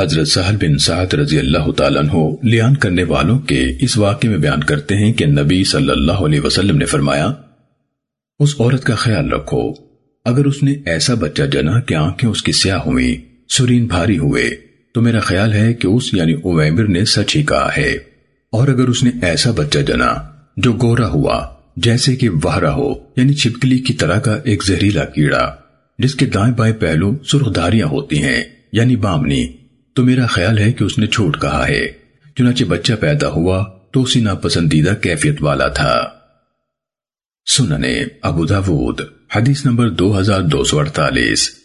حضرت سہل بن سعد رضی اللہ تعالیٰ عنہ لیان کرنے والوں کے اس واقعے میں بیان کرتے ہیں کہ نبی صلی اللہ علیہ وسلم نے فرمایا، اس عورت کا خیال رکھو، اگر اس نے ایسا بچہ جنا کہ آنکھیں اس کی سیاہ ہوئی سرین بھاری ہوئے، تو میرا خیال ہے کہ اس یعنی اویمر نے سچ ہی کہا ہے۔ اور اگر اس نے ایسا بچہ جنا جو گورا ہوا، جیسے کہ وہرا ہو یعنی چھپکلی کی طرح کا ایک زہریلا کیڑا، جس کے دائیں بائیں پہلو سرخ دھاریاں ہوتی ہیں یعنی بامنی تو میرا خیال ہے کہ اس نے چھوٹ کہا ہے۔ چنانچہ بچہ پیدا ہوا تو اسی ناپسندیدہ کیفیت والا تھا۔ سننے، ابو داود، حدیث نمبر دو ہزار دو سو اڑتالیس۔